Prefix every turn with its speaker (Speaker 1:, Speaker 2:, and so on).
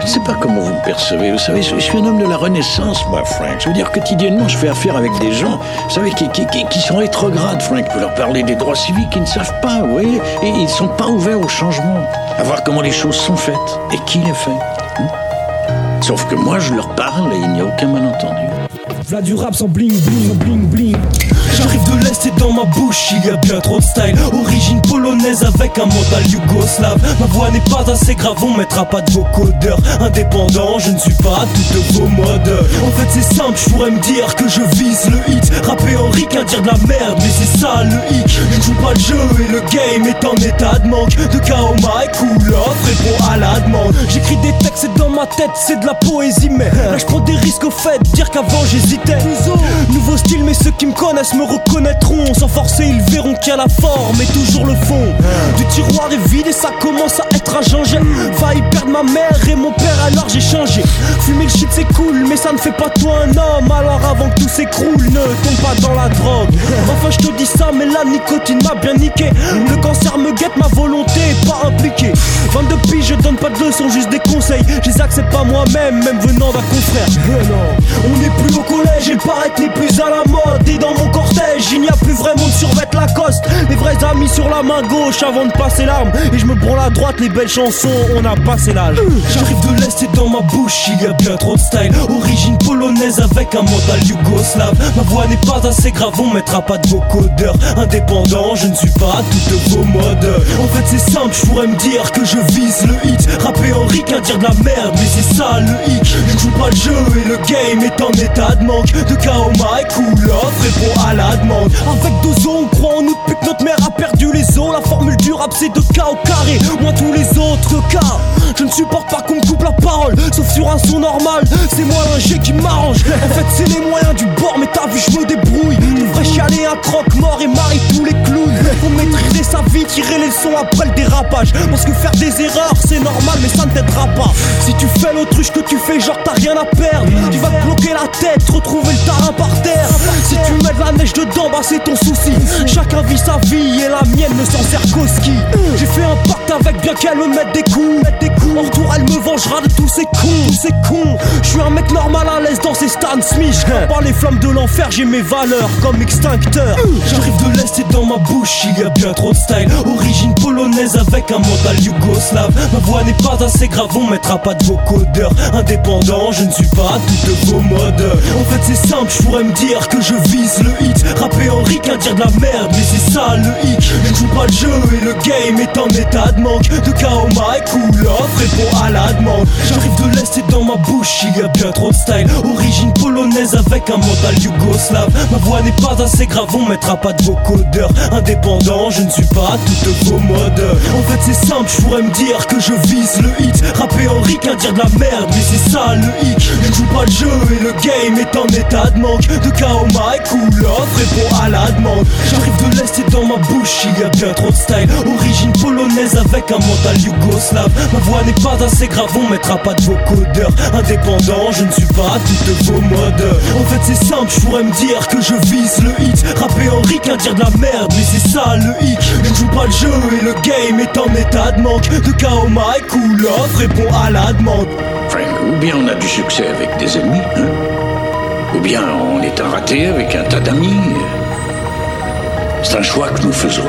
Speaker 1: Je sais pas comment vous me percevez. Vous savez, je suis un homme de la Renaissance, moi, Frank. Je veux dire, quotidiennement, je fais affaire avec des gens, vous savez, qui, qui, qui, qui sont rétrogrades, Frank. Vous leur parler des droits civiques, ils ne savent pas, vous voyez Et ils sont pas ouverts au changement, à voir comment les choses sont faites et qui les fait. hein. Sauf que moi, je leur parle et il n'y a aucun malentendu.
Speaker 2: V'là du rap sans bling bling bling bling J'arrive de dans ma bouche il y a bien trop de style. Origine polonaise avec un mental yougoslave. Ma voix n'est pas assez grave, on mettra pas de vocodeur. Indépendant, je ne suis pas tout de vos modes. En fait c'est simple, je pourrais me dire que je vise le hit. Rapper en ricain, dire de la merde, mais c'est ça le hic Je joue pas le jeu et le game est en état de manque. De chaos my cool off à la demande. J'écris des textes, c'est dans ma tête, c'est de la poésie. Mais là je prends des risques au fait, dire qu'avant j'hésitais. Nouveau style, mais ceux qui me connaissent me reconnaîtront. Sans forcer, ils verront qu'il y a la forme et toujours le fond. Du tiroir est vide et ça commence à être à changer. Failli perdre ma mère et mon père alors j'ai changé. Fumer le shit c'est cool, mais ça ne fait pas toi un homme. Alors avant que tout s'écroule, ne tombe pas dans la drogue. Enfin je te dis ça, mais la nicotine m'a bien niqué. Le cancer me guette, ma volonté est pas impliquée 22 piges, je donne pas de leçons, juste des conseils. Je les accepte pas moi-même, même venant d'un confrère. On n'est plus au collège et le paraître n'est plus à la mode Et dans mon cortège, il n'y a plus vraiment de survêt Lacoste. Les vrais amis sur la main gauche avant de passer l'arme. Et je me branle à droite, les belles chansons, on a passé l'âge. J'arrive de l'Est et dans ma bouche, il y a bien trop de style. Origine polonaise avec un mental yougoslave. Ma voix n'est pas assez grave, on mettra pas de vocodeur. Indépendant, je ne suis pas tout de vos modes. En fait c'est simple, je pourrais me dire que je vise le hit. Rapper en ricain, dire de la merde, mais c'est ça le hic. Je joue pas le jeu et le game est en état de manque De chaos my cool off répond à la demande. Avec deux os, on croit en nous depuis que notre mère a perdu les os. La formule du rap c'est de au carré, moi tous les autres cas. Je ne supporte pas qu'on me coupe la parole, sauf sur un son normal. C'est moi l'ingé qui m'arrange. En fait c'est les moyens du bord, mais t'as vu je me débrouille. Devrais chialer un croque-mort et marier tous les Faut sa vie, tirer les leçons après le dérapage. Parce que faire des erreurs c'est normal mais ça ne t'aidera pas. Si tu fais l'autruche que tu fais genre t'as rien à perdre. Tu vas te bloquer la tête, retrouver le terrain par terre. Si tu mets de la neige dedans bah c'est ton souci. Chacun vit sa vie et la mienne ne s'en sert qu'au ski. J'ai fait un pacte avec bien qu'elle me mette des coups En retour elle me vengera de tous ces cons Tous ces Je suis un mec normal à l'aise dans ces Stan Smith Par les flammes de l'enfer j'ai mes valeurs comme extincteur. J'arrive de l'Est et dans ma bouche il y a bien trop de style. Origine polonaise avec un mental yougoslave. Ma voix n'est pas assez grave on mettra pas de vocodeur. Indépendant je ne suis pas tout de vos modes. En fait c'est simple je pourrais me dire que je vise le hit. Rapper en ricain dire de la merde mais c'est ça le hic. Je joue pas le jeu et le game est en état de manque. De chaos my cool off répond à la demande. J'arrive de l'Est et ma bouche il y a bien trop de style. Origine polonaise avec un mental yougoslave. Ma voix n'est pas assez grave on mettra pas de vocodeur. Indépendant je ne suis pas tout de vos modes En fait c'est simple je pourrais me dire que je vise le hit. Rapper en ricain dire de la merde mais c'est ça le hic. Je joue pas le jeu et le game est en état de manque. De chaos my cool off répond à la demande. J'arrive de l'Est et dans ma bouche il y a bien trop de style. Origine polonaise avec un mental yougoslave. Ma voix n'est pas assez grave on mettra pas de vocodeur Indépendant je ne suis pas tout de vos modes. En fait c'est simple je pourrais me dire que je vise le hit. Rapper en ricain dire de la merde mais c'est ça le hic. Je joue pas le jeu et le game est en état de manque. De chaos my cool off répond à la demande.
Speaker 1: Frank, ou bien on a du succès avec des ennemis, hein. Ou bien on est un raté avec un tas d'amis. C'est un choix que nous faisons.